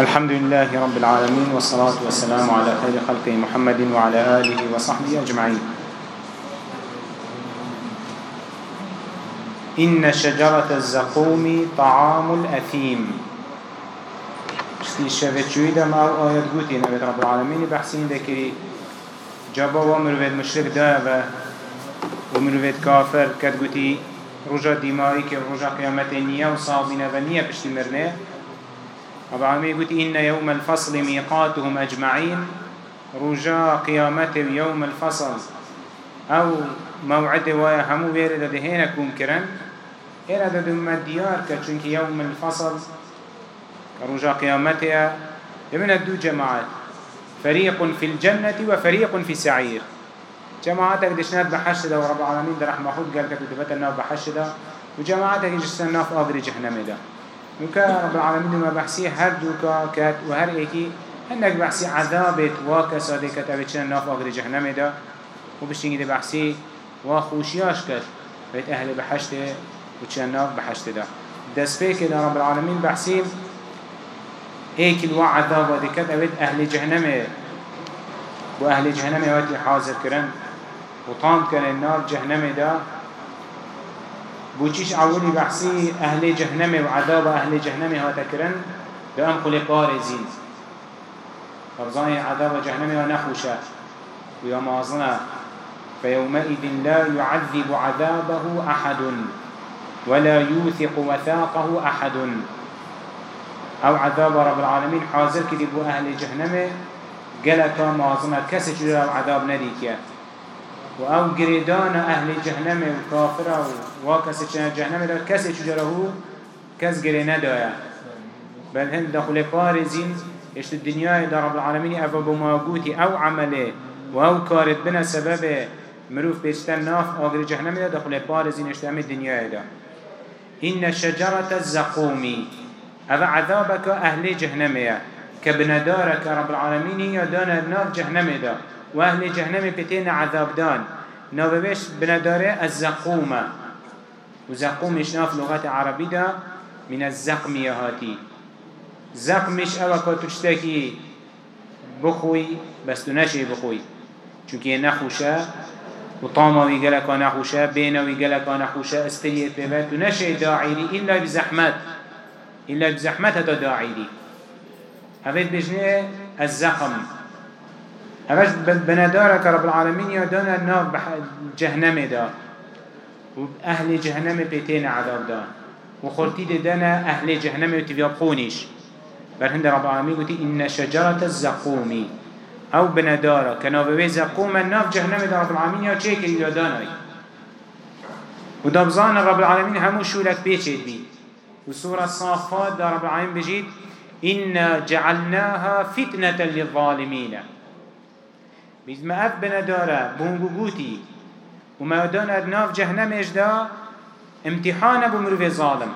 الحمد لله رب العالمين والصلاة والسلام على خير خلقه محمد وعلى آله وصحبه أجمعين. إن شجرة الزقوم طعام الأثيم. الشفت شويدا ما آيات قوتي نبت رب العالمين بحسين ذكري جابا ومروفيد مشرك دابا ومروفيد كافر كد قوتي رجا دمائي كي رجا قيامتين نية وصابين بنية بشتي مرنه رب العالمين قلت إن يوم الفصل ميقاتهم أجمعين رجاء قيامته يوم الفصل. أو موعد ويا همو بيرد دهينا كون كرن إيرا دم الديار كتشنك يوم الفصل رجاء قيامته يمن الدو جماعات. فريق في الجنة وفريق في سعير جماعتك دشنات بحشدة ورب العالمين در رحمه خود قال كتبت الناف بحشدة. وجماعتك جسنا الناف آغر جهنم ده وكا رب العالمين ما بحسي هر دوكا كات وهر ايكي هنك بحسي عذابت واكا صادقة تبتشن ناف آغر جهنم دا وبشتنگي ده بحسي واخوشياش كت بيت أهل بحشته وتشن ناف بحشته دا. دست بيك ده رب العالمين بحسي هيك الوا عذاب دكت أبد أهل جهنم وأهل جهنم واتي حاضر كرن وطام كان النار جهنم ده بوچیش اولی بحثی أهل جهنم و عذاب أهل جهنم ها تکرن به ام قل قارزین فرزان عذاب جهنم ها نخوشه. و یا مازنه فيومئذ لا يعذب عذابه أحد ولا يوثق وثاقه أحد أو عذاب رب العالمين حاضر كذب أهل جهنم قلت مازنة كسج عذاب نديك و أو گریدان أهل جهنم و کافر و جهنم دا کسی چجره کس گری بل هند دخل پارزین اشت الدنيا دا رب العالمين افا بماغوتي أو عمله و أو كارت بنا سبب مروف بيشتن ناف آگر جهنم دا دخل پارزين اشت ام الدنيا دا. إن شجرة الزقومي هذا عذابك أهل جهنم كبندارك رب العالمين يا دانا نار جهنم دا. واهل جهنم بتين عذاب دان نوبش بنداره الزقومة وزقومش ناف لغة عربي دا من الزقمية هاتي زقمش اوكا تشتكي بخوي بس تنشي بخوي چونك نخوشا وطاما ويقلك نخوشا بينا ويقلك نخوشا استريت ببات تنشي داعيري إلا بزحمت. إلا بزحمت هتا داعيري هذا بجنه الزقم هفش بندارك رب العالمين يدانا النار جهنم دا. وأهل جهنم بيتين عذاب دا. وخلتي دانا أهل جهنم يتفيقونيش برهند رب العالمين قلت إن شجرة الزقوم. أو بندارة كنابوي زقوم النار جهنم دا رب العالمين يا چيك يدانا ودبزان رب العالمين همو شولك بيشيد بي. وسورة الصافات دا رب العالمين بجيد إنا جعلناها فتنة للظالمين. بيز ما اف بنداره بونگو گوتی. و ما داند ناف جهنمش دا امتحان بمروف ظالم.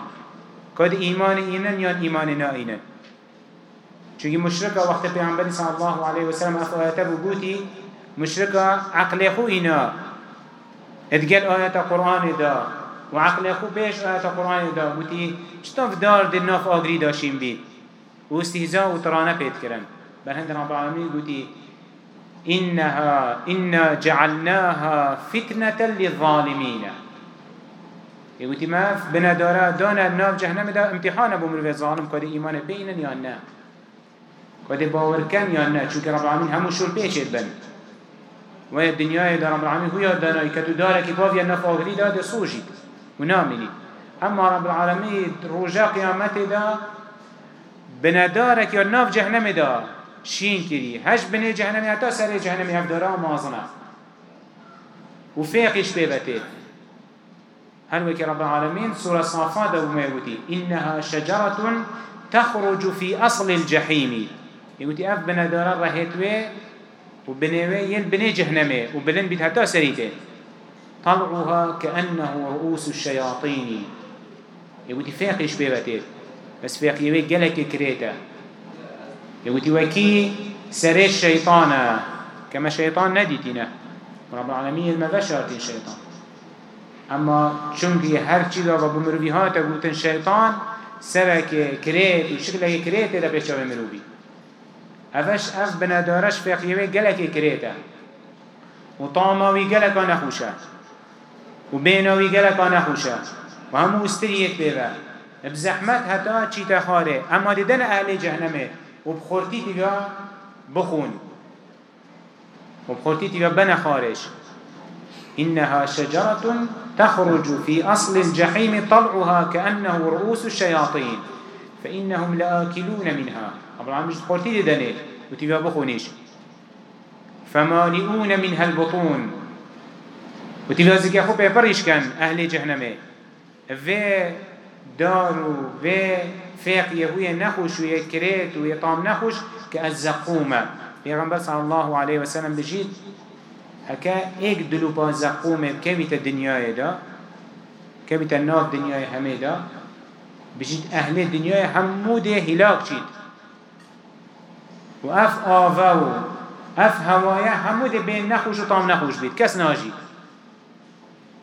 کد ایمان اینن یا ایمان نائینن چونکه مشرکه وقت پیامبر صلی الله علیه و سلم اف آیت بو گوتی مشرکه عقل خو اینا. ادگل آیت قرآن دا. و عقل خو بیش آیت قرآن دا. گوتی چطور دار دل ناف آگری داشیم بید و استهزاء و ترانه پید کرن. بر هند رب العالمین گوتی إنها إنا جعلناها فتنة للظالمين. يقولي ما بنا دارا دانا ناف جهنم دا امتحان ابو مروي الظالم كده إيمان بينا يا نا كده باور كم يا نا چونك رب العالمين همو شول بيشت بن. ويا الدنيا دا رب العالمين هو دانا يكتو دارا كباف يا ناف آغري دا سوجي ونامني أما رب العالمين رجا قيامته دا بنا دارك يا ناف جهنم دا. شين كري هش بني جهنم حتى سر جهنم يفدرا مازنا وفيقش بيبتت هل وكي رب العالمين سورة صافات وما يقولي إنها شجرة تخرج في أصل الجحيم يقولي أف بنا دارا رهيتوه وبنوي ين بني جهنم وبلن بيت حتى سريته طلعها كأنه رؤوس الشياطين يقولي فيقش بيبتت بس فيق يوي جلك كريته يقولي وكي سري الشيطان كما شيطان نديتنا رب العالمين ما بشرتين شيطان. أما چونكي هر چي دا رب مروي هاتا قلتن شيطان سرك كريت وشكلك كريت دا بيش شوه مروبي أفش أف بنادارش فقيوه گلك كريتا. وطاماوي گلك نخوشه. وبيناوي گلك نخوشه. وهمو استريت بيبا بزحمت هتا چي تخاره أما ديدن أهل جهنمه وبخورتي تبا بخون وبخورتي تبا بنا خارج إنها شجرة تخرج في أصل الجحيم طلعها كأنه رؤوس الشياطين فإنهم لآكلون منها. رب العالمين خورتي دنيل وتبا بخونيش فمالئون منها البطون. وتبا زكي أخو بيبريش كان أهل جهنم في دارو في فيق يهوية نخوش ويكريت ويطام نخوش كالزقومة پیغمبر صلى الله عليه وسلم بجيد هكا ايك دلوبا زقومة كبت الدنيا دا كبت النار دنيا همه دا بجيد أهل الدنيا همود هلاك جيد وأف آفاو أف هوايا همود بين نخوش وطام نخوش بيت كس ناجي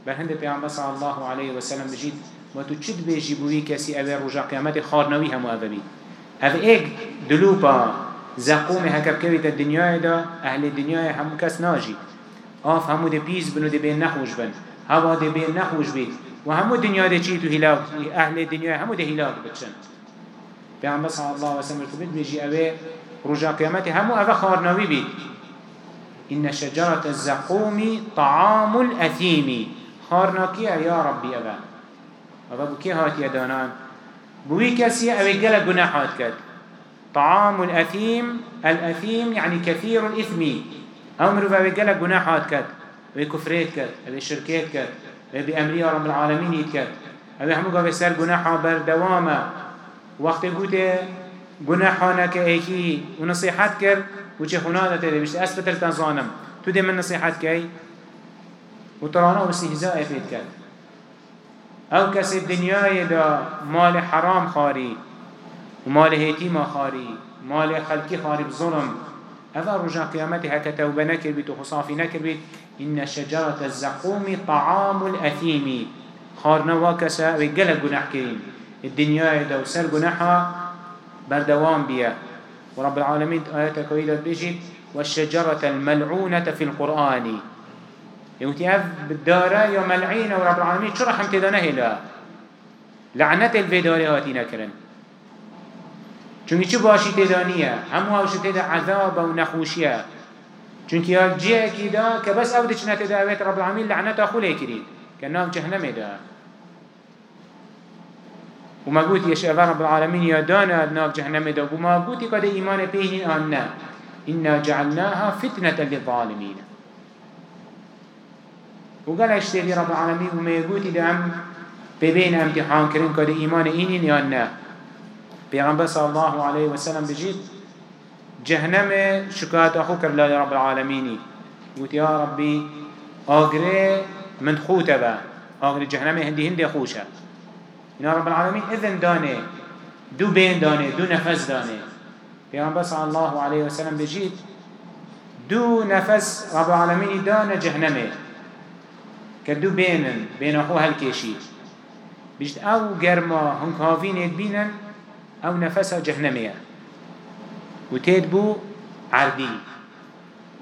بل هند پیغمبر صلى الله عليه وسلم بجيد و تو چید بیشی بوی کسی اوه رجا قیامت خارنوی همو اوه بید اوه ایک دلوپا زقوم هکب کویت دنیای دا أهل دنیای همو کس ناجی آف همو ده پیز بنو ده بین نخوش بن هوا ده بین نخوش بید و همو دنیا ده چی تو هلاک أهل دنیای همو ده هلاک بچن پیغمبر صلی الله علیه وسلم بید بیشی اوه رجا قیامت همو اوه خارنوی بید إن شجرة الزقوم طعام الأثيم خارناكي يا ربي أبا بو كي هات يدانان بوي كسي أو جل جناحات كد. طعام الأثيم الأثيم يعني كثير الإثم أمر بو جل جناحات كد. وكفريت كد وشركات كد وبأمرية رب العالمين يتكد أبي همو قابل سر جناحا بردوامة وقت قوته جناحانا كأيكي ونصيحات كر وچه خناده تده بشت أسفتر تنظانم تو دي من نصيحات كي وترانا واستهزاء فيت كد أو کسی دنیای دا مال حرام خاری ومال هيتيما خاري مال خلقي خاري بظلم هذا رجع قيامته هكا توبة نكر بيت وخصافي نكر بيت إن شجرة الزقوم طعام الأثيم خارنا واكسا ويقل قناح كريم الدنيا دا وسر قناحها بردوام بيا ورب العالمين آيات كويدة بيجي والشجرة الملعونة في القرآن. يوتي اف بالدارة يا ملعين ورب العالمين. شو رحمت دا نهلا لعنت الفيداري هاتي نكرن چونكي چو باشي تدانية همو هاوش تدا عذاب و نخوشية. چونكي هاك جيه كده كبس أو دچنا تداويت رب العالمين لعنت اخو ليكريد كنام جهنم دا وما قلت يا شيخ رب العالمين يا دانا ناف جهنم دا وما قلت قد إيمان بيهن آنا إنا جعلناها فتنة للظالمين. وقال اشتري رب العالمين وما يقول إذا عم ببين امتحان كريم كده إيمان إينين يا نا بيغمبر صلى الله عليه وسلم بجيت جهنم شكات أخوك الله يا رب العالمين. قلت يا ربي أغري من خوته با. أغري جهنم هندي هندي خوشه. يا رب العالمين إذن داني. دو بين داني دو نفس داني. بيغمبر صلى الله عليه وسلم بجيت دو نفس رب العالمين دانه جهنمه كدو بينن بين أخو هالكيشي بجد أو جرما هنك هافين يدبينن أو نفسها جهنمية وتدبو عردي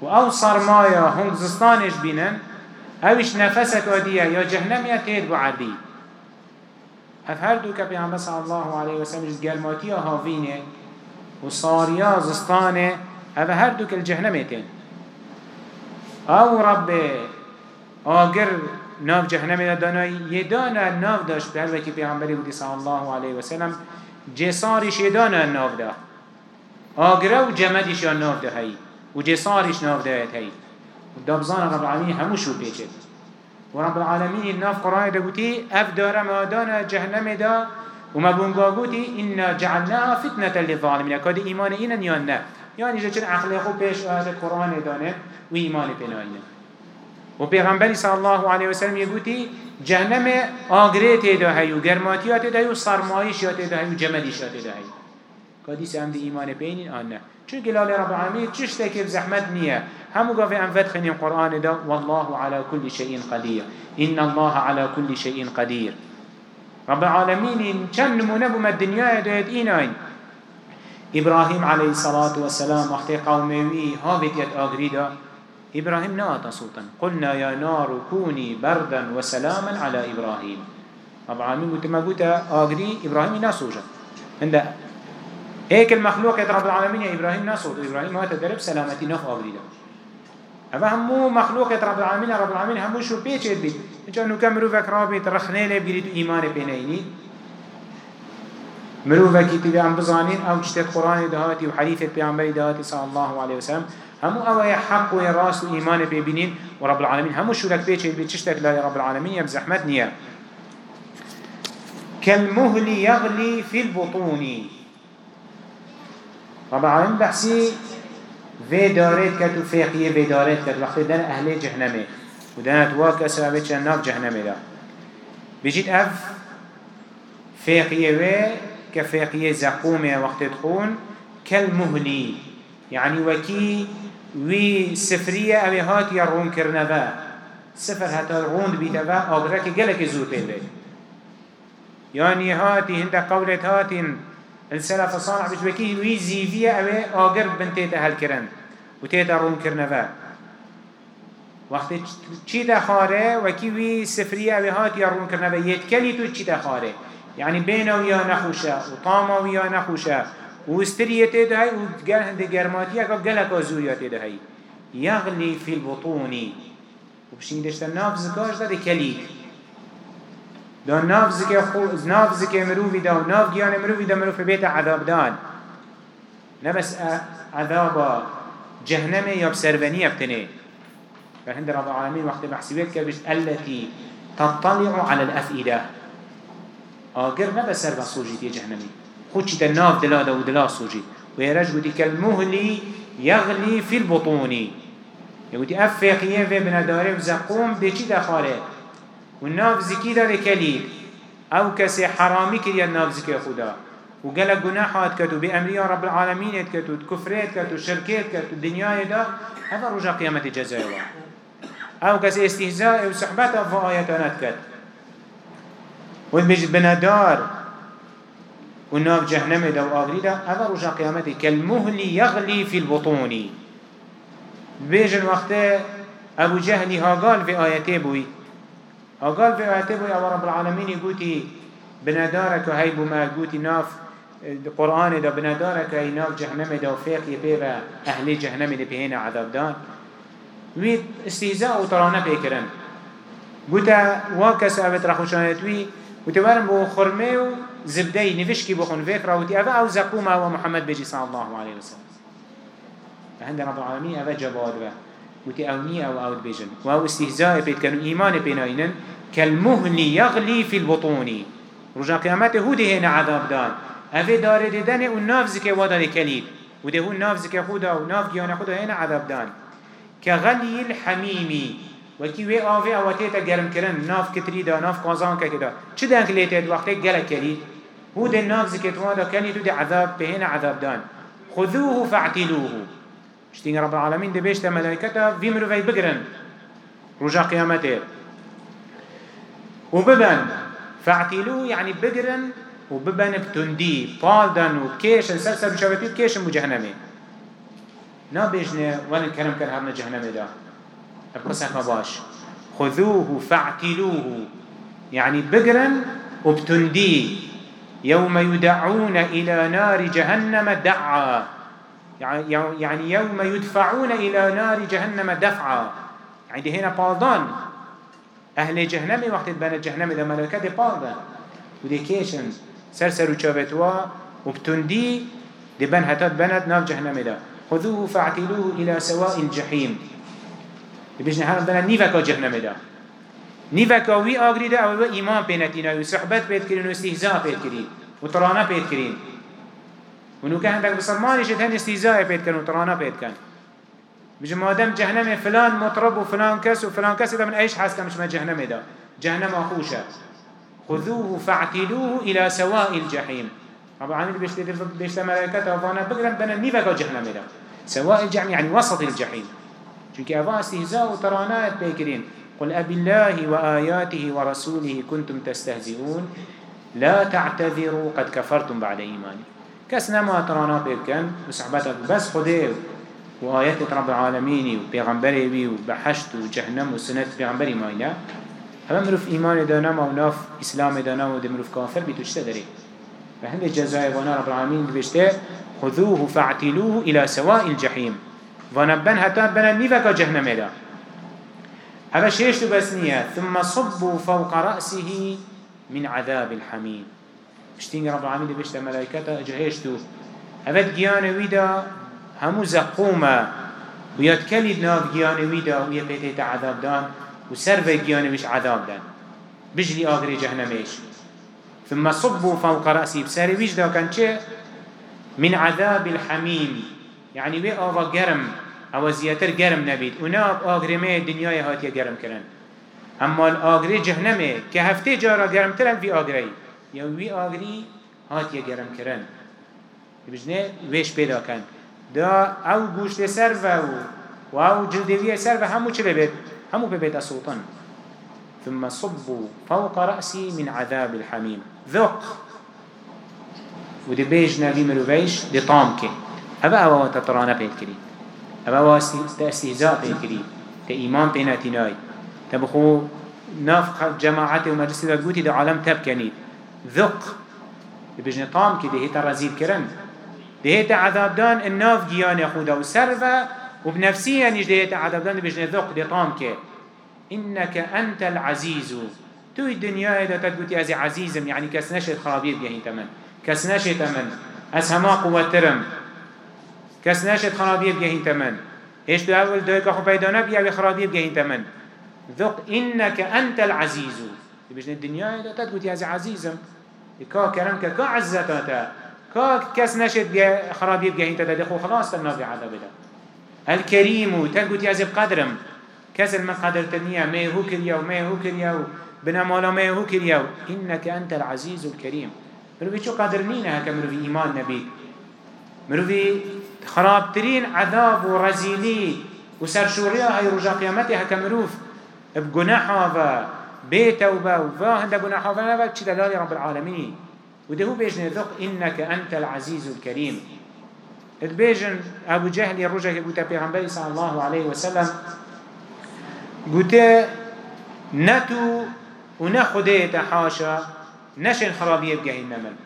وأو صرمايا هنك زستانش بينن أوش نفسك وديا يا جهنمية تدبو عردي هف هر دو عم صلى الله عليه وسلم جد جرماتيا هافينه وصاريا زستانه هف هر دو كالجهنميتين أو ربي آگر ناف جهنم دانای یه دانا ناف داشت به وکی پیغمبری بودی صلی الله علیه و سلم جسارش یه دانا ناف ده آگره و جمدش یا ناف ده هی و جسارش ناف ده هی. و دابزان رب العالمین هموشو پیچه. و رب العالمین ناف قرآن ده گوتی اف داره ما دانا جهنم ده وما بونگا گوتی إنا جعلناها فتنة للظالمين كاد إيمان إينا یا نه؟ يعني جا عقل خوب پیش آیت قرآن دانه و ایمان پناینه و پیغمبری صلی الله علیه و سلم یگوتی جهنم آگره تیدا هی و گرماتی تیدا هی و سرمایش تیدا هی و جمدیش تیدا هی کادیس هم دی ایمان بینین آن نه. چون گلال رب العالمین چش تکیب زحمت نیه. همو گاوه انفت خنیم قرآن دا والله على كل شيء قدير إن الله على كل شيء قدير رب العالمين كان نمونه بما الدنيا دويت إيناين إبراهيم عليه الصلاة والسلام وقت قومي هابت يت آغريدا إبراهيم ناتا صوتا. قلنا يا نار كوني بردا وسلاما على إبراهيم. رب العالمين قلت ما قلت آغري إبراهيم ناسوجا عند هيك المخلوق يا رب العالمين يا إبراهيم ناسوت إبراهيم هات درب سلامتي نف آغريدا أما همو مخلوق يا رب العالمين رب العالمين همو شو بيچ بيت إنجا نكا مروفك رابط رخنه لبيريد إيمان بينيني مروفك تبي عم بزانين أو جتت قرآن دهاتي وحديث البيعنبري دهاتي صلى الله عليه وسلم. همو أوي حق وراس وإيمان بيبينين ورب العالمين همو شو لك بيتش بيتشتك لا رب العالمين يا بزحمت نية كالمهل يغلي في البطون. رب العالمين بحسي في دارت كت وفيقية في دارت كت وقت دان أهل جهنمي ودانت واك أسابت شناف جهنمي دا. بيجيت أف فيقية في كفيقية زقومة وقت تخون كالمهلي يعني وكي وی سفریه اوی هات یا رون کرنه و. سفر هتا روند بیده و آگره که گلک زور پیده يعني هاتي هند قولت هاتين السلف الصالح بيش بكي وي زيفية اوه آگر بنتيتا هل كرن وتيتا رون كرنفا وقت چي دا خاره وكي وي سفرية اوه هاتي رون كرنفا يتكلي تو چي دا خاره؟ يعني بينا ويا نخوشا وطاما ويا نخوشا وستريته ده هاي وقال هند جرماتيا قالك أزويته ده هاي يغلي في البطون وبشين دشت ناف زكاش ده كليك. ده ناف زكا خو ناف زكا مروفي ده وناف جيان مروفي ده مروف بيت عذاب دان نبس عذاب جهنم يا بسربني يبتني فهند رب العالمين وقت بحسبت كبش التي تطلع على الأفئدة. آقر نبس سرب صوجي جهنمي خوشي تناف دلا دا ودلا سوجي ويرج قلت كالمهلي يغلي في البطون يقول أفقيا في بنداره وزقوم بيشي دخاله؟ والناف زكي دا كليل أو كسي حرامي كريا الناف زكي خدا. وقال جناحات كتو بأمرية رب العالمين كتو كفرات كتو شركات كتو الدنيا دا. هذا رجع قيامة الجزاء أو كسي استهزاء وصحبات فآياتنا كت وذبج بندار وناف جهنم دا وآغري دا هذا رجع قيامته كالمهل يغلي في البطون. بيج الوقت أبو جهل هاقال في آياته بوي هاقال في آياته بوي أبو رب العالمين يقولي بندارك هاي بما يقولي ناف القرآن دا بندارك هاي ناف جهنم دا وفيق يبيغ أهل جهنم دا بهنا عذاب دان وي استهزاء وطرانة بيكرن قلت واكس أبت رخوشانتوي وتبارن بو خرمه زبدي نفشكي بخون فكرة وتي أفا أو زقوما أو محمد بيجي صلى الله عليه وسلم. فهند رب العالمين أفا جباد و وتي أوني أو أود بيجن وهو استهزاء بيت كانوا إيمان بيناينن كالمهل يغلي في البطون رجع قيامته هو هنا عذاب دان. أفا دار ددن وناف زكي ودا كليل وده هو ناف زكي خدا وناف جيان خدا هنا عذاب دان. كغلي الحميمي وكي وي آوه اواتيتا گرم کرن ناف کتری دا ناف قازان که دا چه دنگ لیتید وقتی گلک کلید هو ده ناف زكتوا دا كان يتو ده عذاب بهنا عذاب دان. خذوه فاعتلوه. شتين رب العالمين ده بيشتا ملائكتا في مروفي بقرن؟ رجا قيامته. وببن فاعتلوه يعني بقرن وببن بتندي. بالدن وكيشن سلسل بشابتي كيشن بجهنمي نا بيجنه وأنا الكلام كان هرنا جهنمي ده بقصك ما باش. خذوه فاعتلوه. يعني بقرن وبتندي. يوم يدعون إلى نار جهنم دعا. يعني يوم يدفعون إلى نار جهنم دفعا. يعني هنا بالدان أهل جهنم وقت بنا جهنم إذا ملكة دي بالدان ودي كيشن سرسر وشابتوا وبتندي دي بن هتات بنت نار جهنم دا خذوه فاعتلوه إلى سواء الجحيم. بيجن هرم دنا نيفكا جهنم دا نيفكا وي آغري دا أول إيمان بينتنا وصحبت بيت كرين واستهزاء بيت كرين وطرانا بيت كرين ونو كان عندك بسلمان يشد هن استهزاء بيت كرين وطرانا بيت كان بيجن مادام جهنم فلان مطرب وفلان كس وفلان كس ده من أيش حاس كمش ما جهنم دا جهنم أخوشا خذوه فاعتلوه إلى سواء الجحيم. رب العالمين بيشتري بيشتري ملائكته وفانا بقرن بنا نيفكا جهنم دا سواء الجحيم يعني وسط الجحيم چونك أفا استهزاء وترانات بيكرين قل أبي الله وآياته ورسوله كنتم تستهزئون. لا تعتذروا قد كفرتم بعد إيماني. كس نما ترانا بيكن وصحبتك بس خده وآيات رب العالمين وبيغمبري بي وبحشت وجهنم وسنة بيغمبري ماينا هما مروف إيمان دانا وناف إسلام دانا ودي مروف كافر بيتو اشتدري فهند الجزاء وأنا رب العالمين بيشته خذوه فاعتلوه إلى سواء الجحيم ونبن حتى بنا نيفك جهنم دا هذا شيشتو بس نية ثم صبوا فوق رأسه من عذاب الحميم. اشتين رب العالمين بيشته ملائكته جهيشتو هذا جيان ويدا همو زقومة. ويتكلد ناف جيان ويدا ويبيتيت عذاب دان وسر في جيان مش عذاب دان. بجلي آغري جهنميش ثم صبوا فوق رأسي بساري ويش دا كان چه؟ من عذاب الحميم. يعني بي آغا جرم أو زياتر جرم نبيد وناب آغري مي الدنيا هاتي جرم كرن اما الآغري جهنمي كهفته جارا جرم ترن في آغري يوي آغري هاتي جرم كرن بجنه ويش پیدا كان دا أو گوشت سر و أو جلدویه سر و همو چه ببید؟ همو ببيت السلطان ثم صبوا فوق رأسي من عذاب الحميم. ذق. ودي بيج نبي مروفيش دي طامكي أبا أبا تطرانا بيت كري أبا أبا استهزاء بيت كري تإيمان بيناتي ناي تبخو نافق جماعتي ومجلسي دا قوتي دا عالم تبكني ذق. دي بيجن طامكي دي هيتا رزيل كرن دي هيتا عذاب دان الناف جيان يخودا وسرفا وبنفسيا يجديت عذاب دان بجنة ذوق دي طامك إنك أنت العزيز تو الدنيا إذا تقولي أزي عزيزم يعني كسنشت خرابير بيهين تمن كسنشت أمن أسهما قوة ترم كسنشت خرابير بيهين تمن إيش دو أول دوك أخو بيدانا بيا خرابير بيهين تمن ذوق إنك أنت العزيز. بجنة الدنيا إذا تقولي أزي عزيزم كا كرمك كا عزتاتا كا كسنشت خرابير بيهين تدخو خلاص تنافي عذاب ده الكريم تنقول يازب قدرم كسل من قدر تنيا ما هو كرياو ما هو كرياو بنا مالا ما هو كرياو إنك أنت العزيز الكريم. مروفي شو قدر نينا هكا مروفي إيمان نبي مروفي خرابترين عذاب ورزيلي وسرشوريا هاي رجا قيامتي هكا مروف بجناحا و بيتوبة وفا هندا جناحا فنبا تشي دلالي رب العالمين وده هو بيجن ذوق إنك أنت العزيز الكريم ادبيجن ابو جهل يروجه قوتا پیغمبر صلى الله عليه وسلم قوتا نتو ونخده تحاشا نشن خرابيه بجهن نمن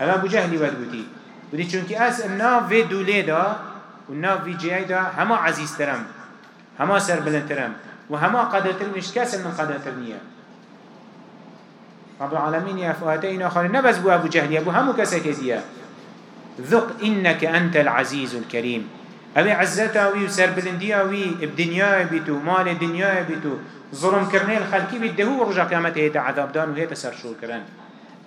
هذا ابو جهل ود قوتي ودي چونكي اس الناف في دوله دا والناف في جهي دا هما عزيز ترم هما سر بلند ترم وهما قدر ترم مش كاسل من قدر ترمية رب العالمين يا فؤاتين آخرين نبز بو أبو جهل أبو همو كسكزيه ذق إنك أنت العزيز الكريم أبي عزتا وي وسر بلنديا وي بدنيا بيتو مال دنيا بيتو ظلم كرني الخلقي بيده ورجع قيامته هيتا عذاب دان وهيتا سرشور كرن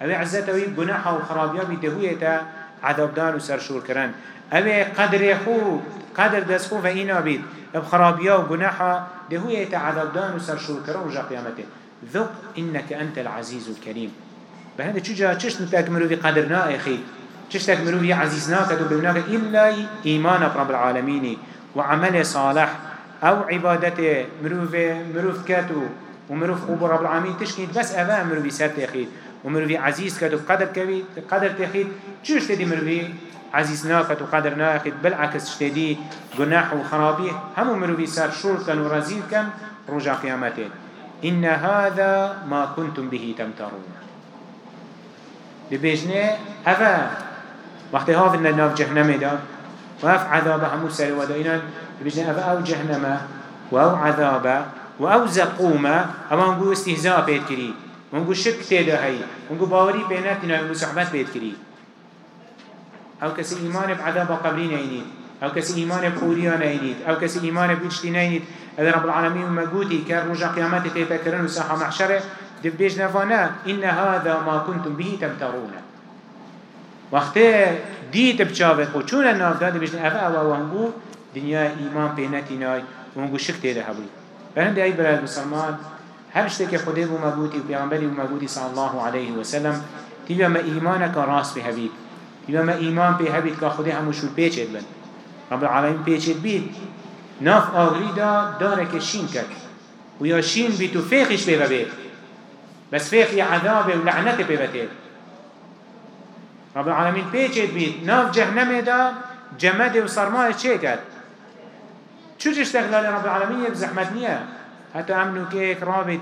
أبي عزتا وي بناحة وخرابيا بيده هيتا عذاب دان وسرشور كرن أبي قدر يخو قدر دسخو فإنا بيت بخرابيا وبناحة ده هيتا عذاب دان وسرشور كرن ورجع قيامته ذق إنك أنت العزيز الكريم. بهذا تشجع تشت نتاكملوا في قدرنا أخي چشتك مروفي عزيز ناكد وبناك إلا إيمان رب العالمين وعمل صالح. أو عبادته مروف مروف كاتو ومروف خوب رب العالمين تشكيت بس أفا مروفي سر تخيد ومروفي عزيز كاتو قدر كوي قدر تخيد چوش تدي مروفي عزيز ناكد وقدر ناكد بالعكس تدي جناح وخرابي هم مروفي سر شور كان ورزيل كان رجع قيامته إن هذا ما كنتم به تمترون. لبيجنه أفا وقتی هاف الناف جهنم دا وهاف عذاب همو سر ودائنا بجنا أف أو جهنم وأو عذاب وأو زقومة أما نقول استهزاء بيت كري ونقول شك تيدا هاي ونقول باوري بيناتنا ونقول صحبات بيت كري أو كسي إيمان بعذاب قبرين ينيد أو كسي إيمان بقوريان ينيد أو كسي إيمان بيجتنا ينيد هذا رب العالمين مجودي كان رجع قيامته تفكرن وساحة محشرة دبيج نفانا إن هذا ما كنتم به تمترون. وقتی دید بچاوت خود چون ناف داده بجن افا أو وانگو دنیا ایمان پینتی نای وانگو شک تیده هبوی برند ای برای مسلمان هر شته که خودی بو مگوتی و پیغمبری بو مگوتی صلی الله علیه وسلم تیبا ما ایمانک راست به هبید تیبا ما ایمان به هبید که خودی همو شو پیچید بند رب العالمین پیچید بید. ناف آغری دا داره که شین کک و یا شین بید و فیقش بید بید. بس فيخي عذاب ولعنة ببتيل رب العالمين بيجيت بيت ناف جهنم دا جمد وصرماء چه كد شو تشتغل رب العالمين يب زحمت نية حتى امنو كيك رابط؟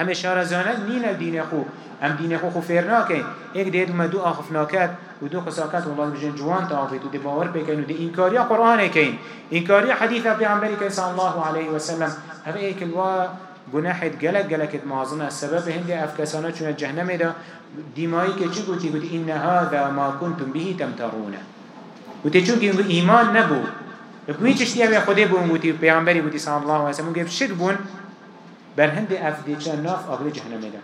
أم إشارة زانه نين الدين خو. أم دين خو خو فيرناكين إيك ديد ما دو اخفناكات و دو قساكات والله بجن جوان تافيت و دي باور بكين و دي إنكاريا قرآن كين. إنكاريا حديث پیغمبر كي صلى الله عليه وسلم. هذا إيك الوا گناحت گلک گلکت معظمه السبب هندي افكسانات چون جهنم دا چي قلتي قلت إن هذا ما كنتم به تمترون. قلت چون كي إيمان نبو بكوي چشتي هم خده بون قلتي پیغمبری قلتي صلى الله عليه وسلم قلت شك بون بر هندي افدي چان ناف اغل جهنم دا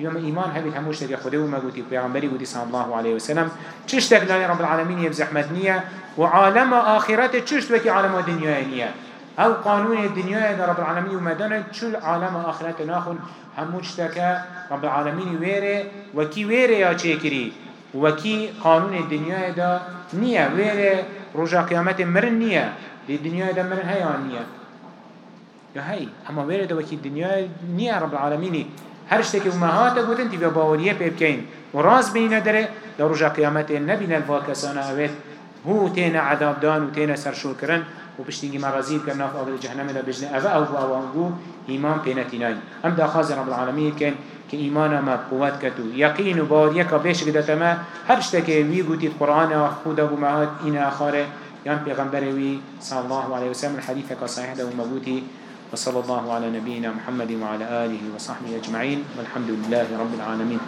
يوم إيمان هبت هموش تري خده وما قلتي پیغمبری قلتي صلى الله عليه وسلم چش تكلاني رب العالمين يبزحمت نية وعالم آخرت چشت وكي عالم الدنيا نية أو قانون الدنيا دا رب العالمين ومدانا شو عالم آخرت ناخن هموش تكا رب العالمين ويري وكي ويري يا چيكري وكي قانون الدنيا دا نية ويري رجا قيامت مرن نية دي الدنيا دا مرن هيا نية يا هاي اما ويري دا وكي الدنيا نية رب العالمين هر شتكي ومهاتا قوتن تبا باوريه بيبكين وراز بينا دره. دا رجا قيامت نبينا الفاكسانا اويت هو تينا عذاب دان وتينا سرشور وبشتيجي مرازيل كنا في أول جهنم لا بجنا أبا أو أوانجو إيمان بينتيناي أم دا خازن رب العالمين كان كإيمانا ما قوات كتو يقين وبار يكا بيش قد تما هرشتك وي قوتي القرآن خودا بمهات إنا آخاره. يان پیغمبر وي صلى الله عليه وسلم الحديث كصحيح ده ومبوتي وصلى الله على نبينا محمد وعلى آله وصحبه أجمعين والحمد لله رب العالمين